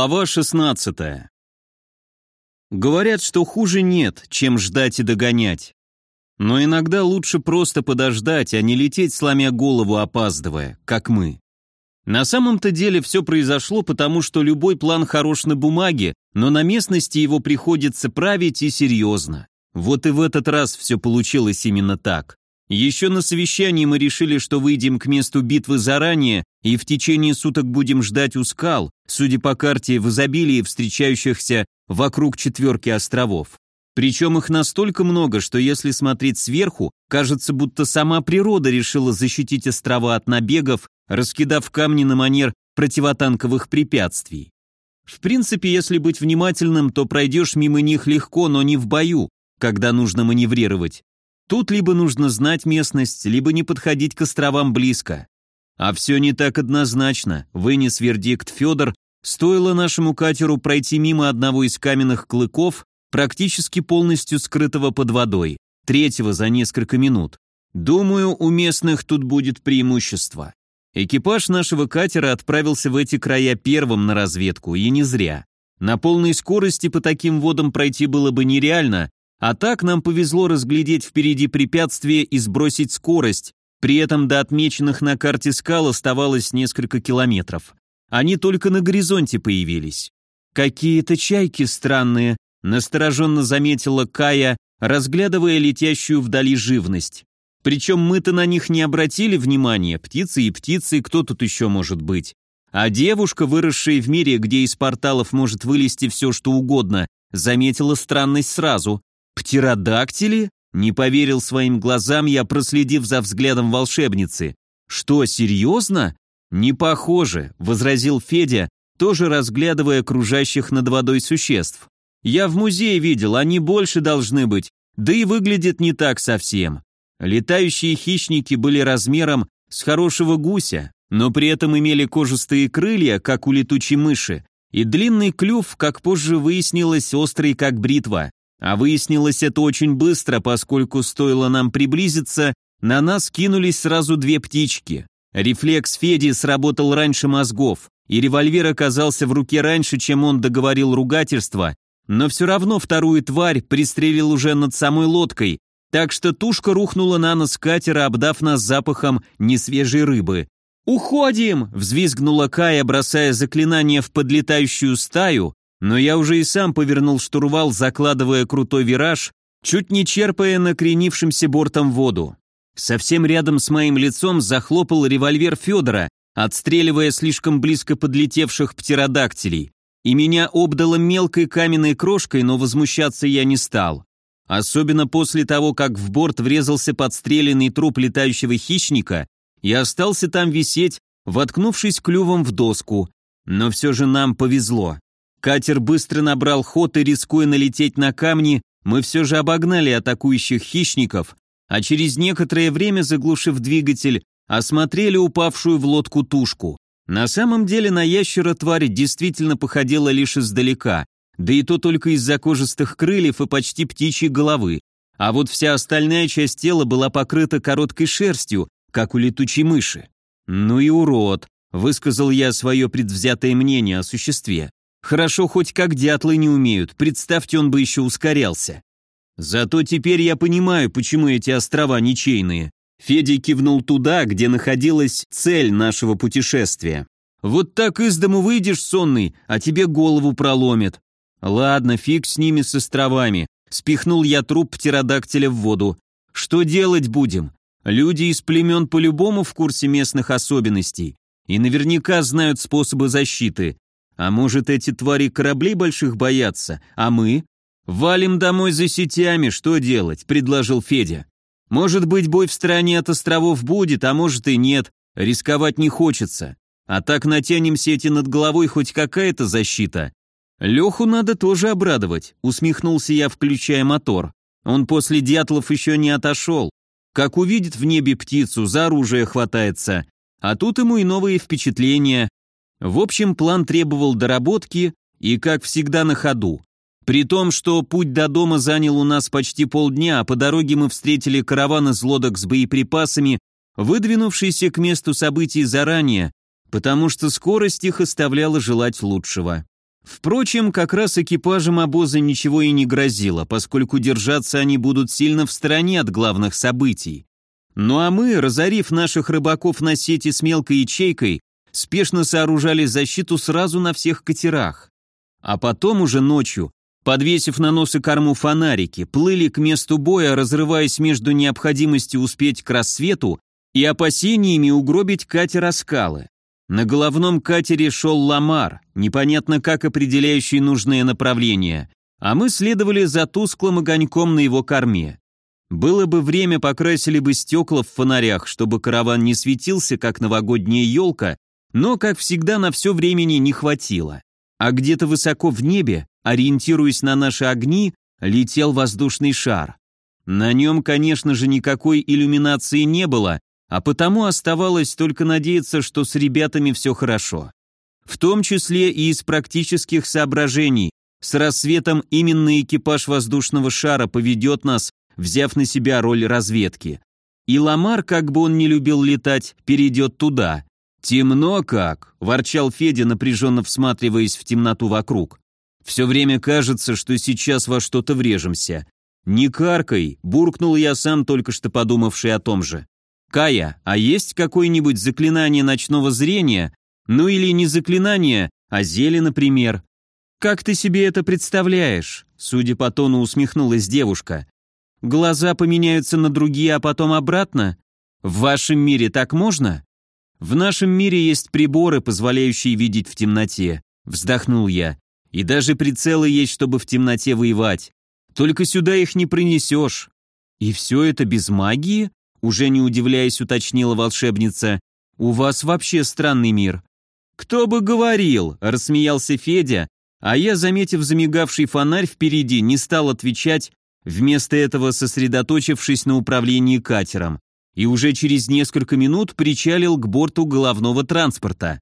Глава 16. Говорят, что хуже нет, чем ждать и догонять. Но иногда лучше просто подождать, а не лететь, сломя голову, опаздывая, как мы. На самом-то деле все произошло потому, что любой план хорош на бумаге, но на местности его приходится править и серьезно. Вот и в этот раз все получилось именно так. Еще на совещании мы решили, что выйдем к месту битвы заранее и в течение суток будем ждать у скал, судя по карте в изобилии встречающихся вокруг четверки островов. Причем их настолько много, что если смотреть сверху, кажется, будто сама природа решила защитить острова от набегов, раскидав камни на манер противотанковых препятствий. В принципе, если быть внимательным, то пройдешь мимо них легко, но не в бою, когда нужно маневрировать. Тут либо нужно знать местность, либо не подходить к островам близко. А все не так однозначно, вынес вердикт Федор, стоило нашему катеру пройти мимо одного из каменных клыков, практически полностью скрытого под водой, третьего за несколько минут. Думаю, у местных тут будет преимущество. Экипаж нашего катера отправился в эти края первым на разведку, и не зря. На полной скорости по таким водам пройти было бы нереально, а так нам повезло разглядеть впереди препятствие и сбросить скорость, при этом до отмеченных на карте скал оставалось несколько километров. Они только на горизонте появились. «Какие-то чайки странные», — настороженно заметила Кая, разглядывая летящую вдали живность. Причем мы-то на них не обратили внимания, птицы и птицы, кто тут еще может быть. А девушка, выросшая в мире, где из порталов может вылезти все, что угодно, заметила странность сразу. «Птеродактили?» Не поверил своим глазам я, проследив за взглядом волшебницы. «Что, серьезно?» «Не похоже», — возразил Федя, тоже разглядывая окружающих над водой существ. «Я в музее видел, они больше должны быть, да и выглядят не так совсем. Летающие хищники были размером с хорошего гуся, но при этом имели кожистые крылья, как у летучей мыши, и длинный клюв, как позже выяснилось, острый, как бритва. А выяснилось это очень быстро, поскольку стоило нам приблизиться, на нас кинулись сразу две птички. Рефлекс Феди сработал раньше мозгов, и револьвер оказался в руке раньше, чем он договорил ругательство, но все равно вторую тварь пристрелил уже над самой лодкой, так что тушка рухнула на нос катера, обдав нас запахом несвежей рыбы. «Уходим!» – взвизгнула Кая, бросая заклинание в подлетающую стаю, но я уже и сам повернул штурвал, закладывая крутой вираж, чуть не черпая накренившимся бортом воду. Совсем рядом с моим лицом захлопал револьвер Федора, отстреливая слишком близко подлетевших птеродактилей. И меня обдало мелкой каменной крошкой, но возмущаться я не стал. Особенно после того, как в борт врезался подстреленный труп летающего хищника и остался там висеть, воткнувшись клювом в доску. Но все же нам повезло. Катер быстро набрал ход и, рискуя налететь на камни, мы все же обогнали атакующих хищников, а через некоторое время, заглушив двигатель, осмотрели упавшую в лодку тушку. На самом деле на ящера тварь действительно походила лишь издалека, да и то только из-за кожистых крыльев и почти птичьей головы, а вот вся остальная часть тела была покрыта короткой шерстью, как у летучей мыши. «Ну и урод», — высказал я свое предвзятое мнение о существе. Хорошо, хоть как дятлы не умеют, представьте, он бы еще ускорялся. Зато теперь я понимаю, почему эти острова ничейные. Федя кивнул туда, где находилась цель нашего путешествия. Вот так из дому выйдешь сонный, а тебе голову проломит. Ладно, фиг с ними с островами. Спихнул я труп птеродактиля в воду. Что делать будем? Люди из племен по-любому в курсе местных особенностей и наверняка знают способы защиты. А может, эти твари кораблей больших боятся, а мы? Валим домой за сетями, что делать, предложил Федя. Может быть, бой в стороне от островов будет, а может и нет, рисковать не хочется. А так натянем сети над головой хоть какая-то защита. Леху надо тоже обрадовать, усмехнулся я, включая мотор. Он после дятлов еще не отошел. Как увидит в небе птицу, за оружие хватается. А тут ему и новые впечатления, в общем, план требовал доработки и, как всегда, на ходу. При том, что путь до дома занял у нас почти полдня, а по дороге мы встретили караван из лодок с боеприпасами, выдвинувшийся к месту событий заранее, потому что скорость их оставляла желать лучшего. Впрочем, как раз экипажам обоза ничего и не грозило, поскольку держаться они будут сильно в стороне от главных событий. Ну а мы, разорив наших рыбаков на сети с мелкой ячейкой, спешно сооружали защиту сразу на всех катерах. А потом уже ночью, подвесив на нос и корму фонарики, плыли к месту боя, разрываясь между необходимостью успеть к рассвету и опасениями угробить катер Оскалы. На головном катере шел Ламар, непонятно как определяющий нужное направление, а мы следовали за тусклым огоньком на его корме. Было бы время, покрасили бы стекла в фонарях, чтобы караван не светился, как новогодняя елка, но, как всегда, на все времени не хватило. А где-то высоко в небе, ориентируясь на наши огни, летел воздушный шар. На нем, конечно же, никакой иллюминации не было, а потому оставалось только надеяться, что с ребятами все хорошо. В том числе и из практических соображений. С рассветом именно экипаж воздушного шара поведет нас, взяв на себя роль разведки. И Ламар, как бы он не любил летать, перейдет туда. «Темно как!» – ворчал Федя, напряженно всматриваясь в темноту вокруг. «Все время кажется, что сейчас во что-то врежемся». «Не каркай!» – буркнул я сам, только что подумавший о том же. «Кая, а есть какое-нибудь заклинание ночного зрения? Ну или не заклинание, а зелье, например?» «Как ты себе это представляешь?» Судя по тону, усмехнулась девушка. «Глаза поменяются на другие, а потом обратно? В вашем мире так можно?» «В нашем мире есть приборы, позволяющие видеть в темноте», вздохнул я. «И даже прицелы есть, чтобы в темноте воевать. Только сюда их не принесешь». «И все это без магии?» Уже не удивляясь, уточнила волшебница. «У вас вообще странный мир». «Кто бы говорил!» – рассмеялся Федя, а я, заметив замигавший фонарь впереди, не стал отвечать, вместо этого сосредоточившись на управлении катером, и уже через несколько минут причалил к борту головного транспорта.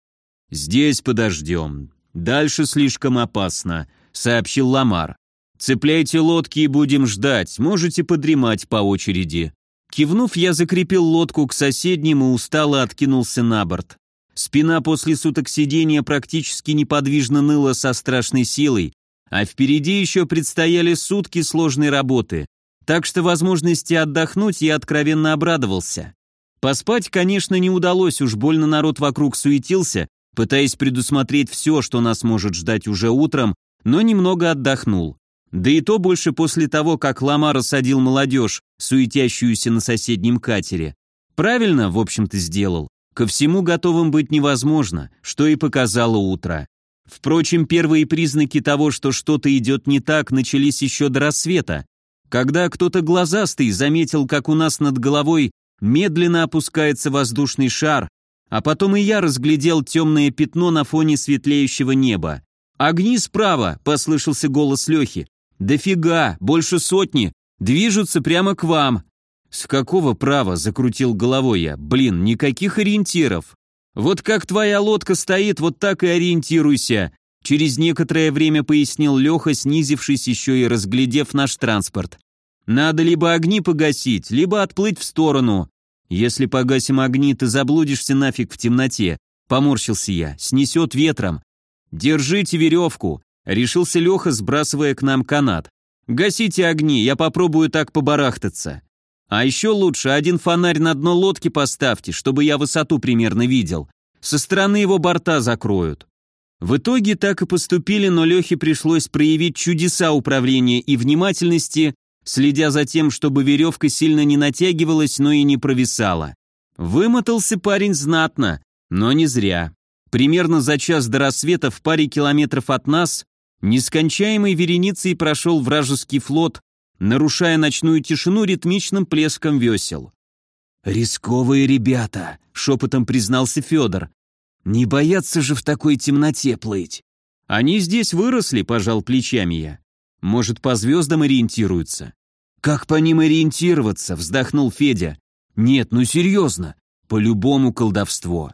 «Здесь подождем. Дальше слишком опасно», — сообщил Ламар. «Цепляйте лодки и будем ждать, можете подремать по очереди». Кивнув, я закрепил лодку к соседнему и устало откинулся на борт. Спина после суток сидения практически неподвижно ныла со страшной силой, а впереди еще предстояли сутки сложной работы, так что возможности отдохнуть я откровенно обрадовался. Поспать, конечно, не удалось, уж больно народ вокруг суетился, пытаясь предусмотреть все, что нас может ждать уже утром, но немного отдохнул. Да и то больше после того, как Лама рассадил молодежь, суетящуюся на соседнем катере. Правильно, в общем-то, сделал. Ко всему готовым быть невозможно, что и показало утро. Впрочем, первые признаки того, что что-то идет не так, начались еще до рассвета, когда кто-то глазастый заметил, как у нас над головой медленно опускается воздушный шар, а потом и я разглядел темное пятно на фоне светлеющего неба. «Огни справа!» — послышался голос Лехи. «Дофига, больше сотни, движутся прямо к вам». «С какого права?» — закрутил головой я. «Блин, никаких ориентиров. Вот как твоя лодка стоит, вот так и ориентируйся», Через некоторое время пояснил Леха, снизившись еще и разглядев наш транспорт. «Надо либо огни погасить, либо отплыть в сторону. Если погасим огни, ты заблудишься нафиг в темноте», — поморщился я, — «снесет ветром». «Держите веревку», Решился Леха, сбрасывая к нам канат. «Гасите огни, я попробую так побарахтаться. А еще лучше один фонарь на дно лодки поставьте, чтобы я высоту примерно видел. Со стороны его борта закроют». В итоге так и поступили, но Лехе пришлось проявить чудеса управления и внимательности, следя за тем, чтобы веревка сильно не натягивалась, но и не провисала. Вымотался парень знатно, но не зря. Примерно за час до рассвета в паре километров от нас Нескончаемой вереницей прошел вражеский флот, нарушая ночную тишину ритмичным плеском весел. «Рисковые ребята», — шепотом признался Федор. «Не боятся же в такой темноте плыть». «Они здесь выросли», — пожал плечами я. «Может, по звездам ориентируются?» «Как по ним ориентироваться?» — вздохнул Федя. «Нет, ну серьезно, по-любому колдовство».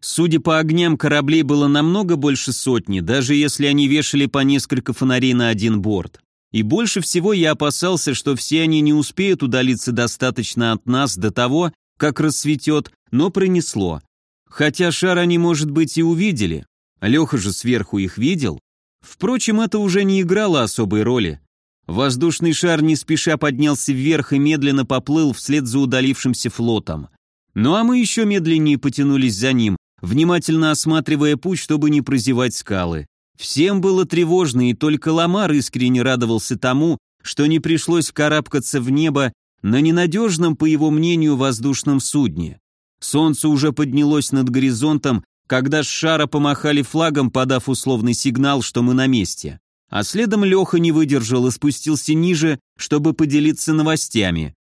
Судя по огням, кораблей было намного больше сотни, даже если они вешали по несколько фонарей на один борт. И больше всего я опасался, что все они не успеют удалиться достаточно от нас до того, как рассветет, но пронесло. Хотя шар они, может быть, и увидели. Леха же сверху их видел. Впрочем, это уже не играло особой роли. Воздушный шар не спеша поднялся вверх и медленно поплыл вслед за удалившимся флотом. Ну а мы еще медленнее потянулись за ним, внимательно осматривая путь, чтобы не прозевать скалы. Всем было тревожно, и только Ламар искренне радовался тому, что не пришлось карабкаться в небо на ненадежном, по его мнению, воздушном судне. Солнце уже поднялось над горизонтом, когда с шара помахали флагом, подав условный сигнал, что мы на месте. А следом Леха не выдержал и спустился ниже, чтобы поделиться новостями.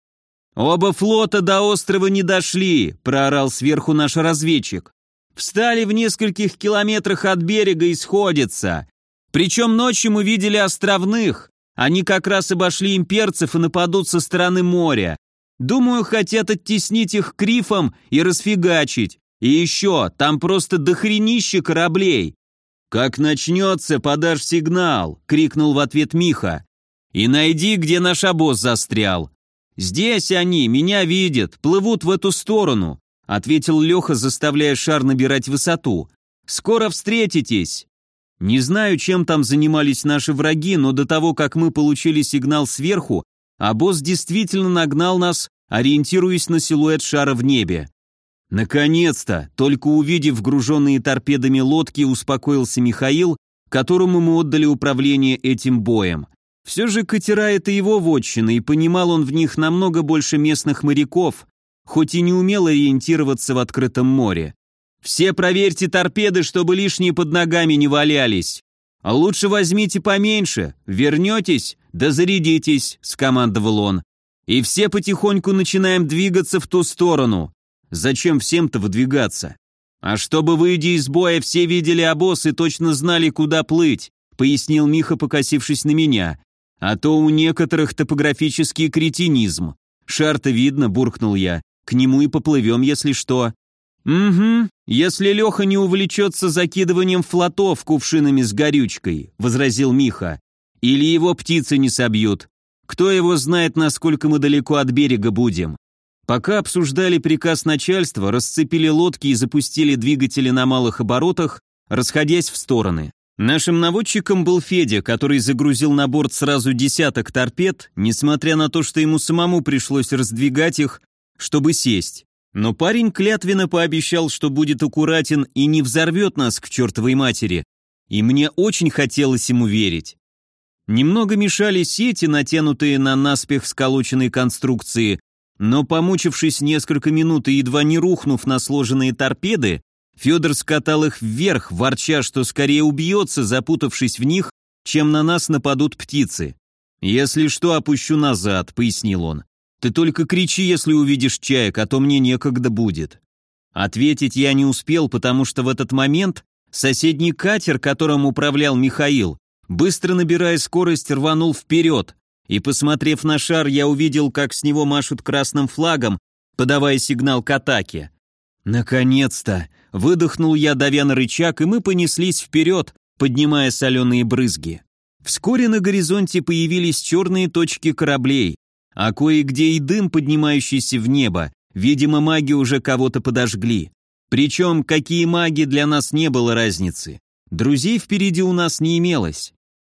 «Оба флота до острова не дошли», — проорал сверху наш разведчик. «Встали в нескольких километрах от берега и сходятся. Причем ночью мы видели островных. Они как раз обошли имперцев и нападут со стороны моря. Думаю, хотят оттеснить их к рифам и расфигачить. И еще, там просто дохренище кораблей. «Как начнется, подашь сигнал!» — крикнул в ответ Миха. «И найди, где наш обоз застрял. Здесь они, меня видят, плывут в эту сторону», — ответил Леха, заставляя шар набирать высоту. «Скоро встретитесь!» Не знаю, чем там занимались наши враги, но до того, как мы получили сигнал сверху, обоз действительно нагнал нас, ориентируясь на силуэт шара в небе. Наконец-то, только увидев груженные торпедами лодки, успокоился Михаил, которому мы отдали управление этим боем. Все же катера — это его вотчина, и понимал он в них намного больше местных моряков, хоть и не умел ориентироваться в открытом море. «Все проверьте торпеды, чтобы лишние под ногами не валялись. А лучше возьмите поменьше, вернетесь, да зарядитесь», — скомандовал он. «И все потихоньку начинаем двигаться в ту сторону. Зачем всем-то выдвигаться? А чтобы, выйдя из боя, все видели обоз и точно знали, куда плыть, пояснил Миха, покосившись на меня. А то у некоторых топографический кретинизм. Шар-то видно, буркнул я. К нему и поплывем, если что. «Угу, если Леха не увлечется закидыванием флотов кувшинами с горючкой», — возразил Миха. «Или его птицы не собьют. Кто его знает, насколько мы далеко от берега будем. Пока обсуждали приказ начальства, расцепили лодки и запустили двигатели на малых оборотах, расходясь в стороны. Нашим наводчиком был Федя, который загрузил на борт сразу десяток торпед, несмотря на то, что ему самому пришлось раздвигать их, чтобы сесть. Но парень клятвенно пообещал, что будет аккуратен и не взорвет нас к чертовой матери. И мне очень хотелось ему верить. Немного мешали сети, натянутые на наспех сколоченной конструкции, но, помучившись несколько минут и едва не рухнув на сложенные торпеды, Федор скатал их вверх, ворча, что скорее убьется, запутавшись в них, чем на нас нападут птицы. «Если что, опущу назад», — пояснил он. «Ты только кричи, если увидишь чаек, а то мне некогда будет». Ответить я не успел, потому что в этот момент соседний катер, которым управлял Михаил, быстро набирая скорость, рванул вперед, и, посмотрев на шар, я увидел, как с него машут красным флагом, подавая сигнал к атаке. «Наконец-то!» — выдохнул я, давя на рычаг, и мы понеслись вперед, поднимая соленые брызги. Вскоре на горизонте появились черные точки кораблей, а кое-где и дым, поднимающийся в небо. Видимо, маги уже кого-то подожгли. Причем, какие маги, для нас не было разницы. Друзей впереди у нас не имелось.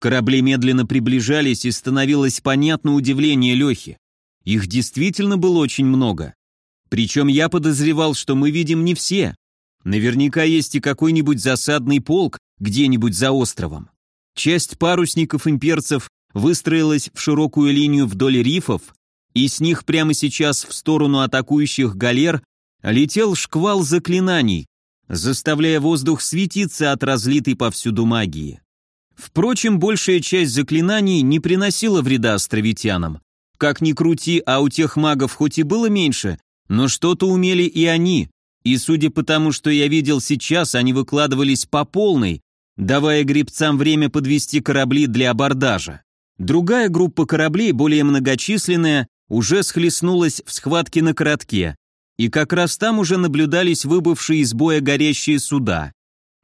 Корабли медленно приближались, и становилось понятно удивление Лехи. Их действительно было очень много. Причем я подозревал, что мы видим не все. Наверняка есть и какой-нибудь засадный полк где-нибудь за островом. Часть парусников имперцев выстроилась в широкую линию вдоль рифов, и с них прямо сейчас в сторону атакующих галер летел шквал заклинаний, заставляя воздух светиться от разлитой повсюду магии. Впрочем, большая часть заклинаний не приносила вреда островитянам. Как ни крути, а у тех магов хоть и было меньше, но что-то умели и они. И судя по тому, что я видел сейчас, они выкладывались по полной, давая гребцам время подвести корабли для абордажа. Другая группа кораблей, более многочисленная, уже схлестнулась в схватке на коротке, и как раз там уже наблюдались выбывшие из боя горящие суда.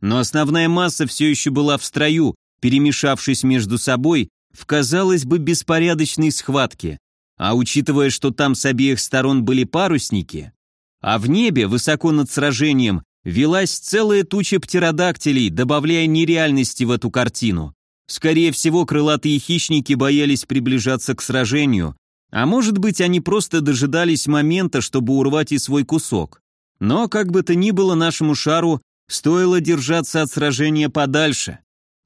Но основная масса все еще была в строю, перемешавшись между собой в, казалось бы, беспорядочной схватке. А учитывая, что там с обеих сторон были парусники, а в небе, высоко над сражением, велась целая туча птеродактилей, добавляя нереальности в эту картину. Скорее всего, крылатые хищники боялись приближаться к сражению, а может быть, они просто дожидались момента, чтобы урвать и свой кусок. Но, как бы то ни было, нашему шару стоило держаться от сражения подальше.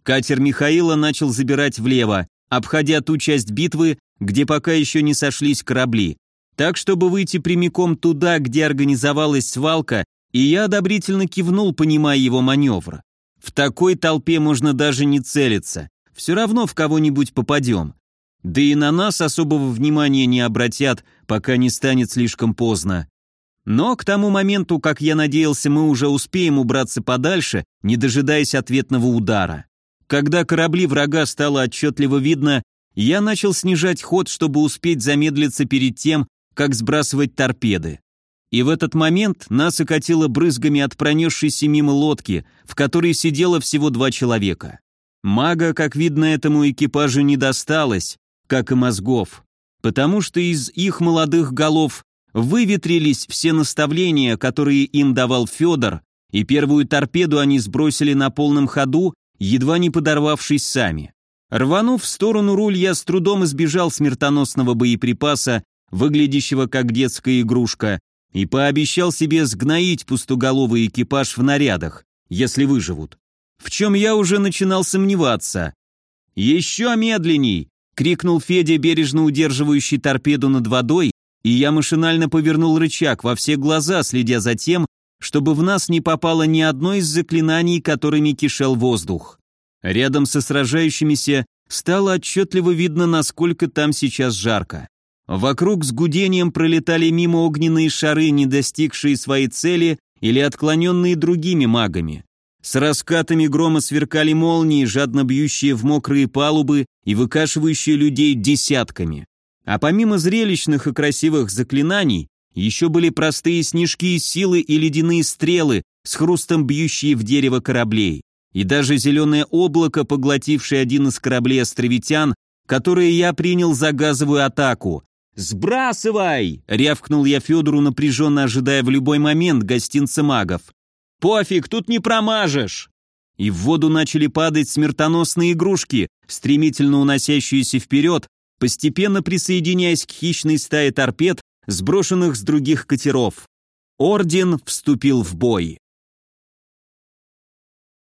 Катер Михаила начал забирать влево, обходя ту часть битвы, где пока еще не сошлись корабли, так, чтобы выйти прямиком туда, где организовалась свалка, и я одобрительно кивнул, понимая его маневр. В такой толпе можно даже не целиться, все равно в кого-нибудь попадем. Да и на нас особого внимания не обратят, пока не станет слишком поздно. Но к тому моменту, как я надеялся, мы уже успеем убраться подальше, не дожидаясь ответного удара. Когда корабли врага стало отчетливо видно, я начал снижать ход, чтобы успеть замедлиться перед тем, как сбрасывать торпеды. И в этот момент нас окатило брызгами от пронесшейся мимо лодки, в которой сидело всего два человека. Мага, как видно, этому экипажу не досталось, как и мозгов, потому что из их молодых голов выветрились все наставления, которые им давал Федор, и первую торпеду они сбросили на полном ходу, едва не подорвавшись сами. Рванув в сторону руль, я с трудом избежал смертоносного боеприпаса, выглядящего как детская игрушка, и пообещал себе сгноить пустоголовый экипаж в нарядах, если выживут. В чем я уже начинал сомневаться. «Еще медленней!» — крикнул Федя, бережно удерживающий торпеду над водой, и я машинально повернул рычаг во все глаза, следя за тем, чтобы в нас не попало ни одно из заклинаний, которыми кишел воздух. Рядом со сражающимися стало отчетливо видно, насколько там сейчас жарко. Вокруг с гудением пролетали мимо огненные шары, не достигшие своей цели или отклоненные другими магами. С раскатами грома сверкали молнии, жадно бьющие в мокрые палубы и выкашивающие людей десятками. А помимо зрелищных и красивых заклинаний, еще были простые снежки силы и ледяные стрелы, с хрустом бьющие в дерево кораблей. И даже зеленое облако, поглотившее один из кораблей островитян, которые я принял за газовую атаку. «Сбрасывай!» — рявкнул я Федору, напряженно ожидая в любой момент гостинца магов. «Пофиг, тут не промажешь!» И в воду начали падать смертоносные игрушки, стремительно уносящиеся вперед, постепенно присоединяясь к хищной стае торпед, сброшенных с других катеров. Орден вступил в бой.